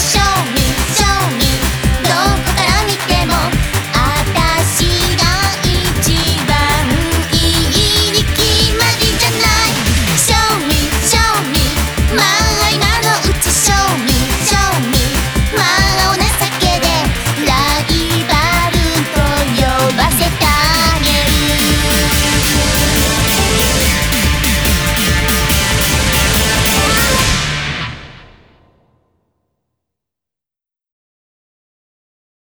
special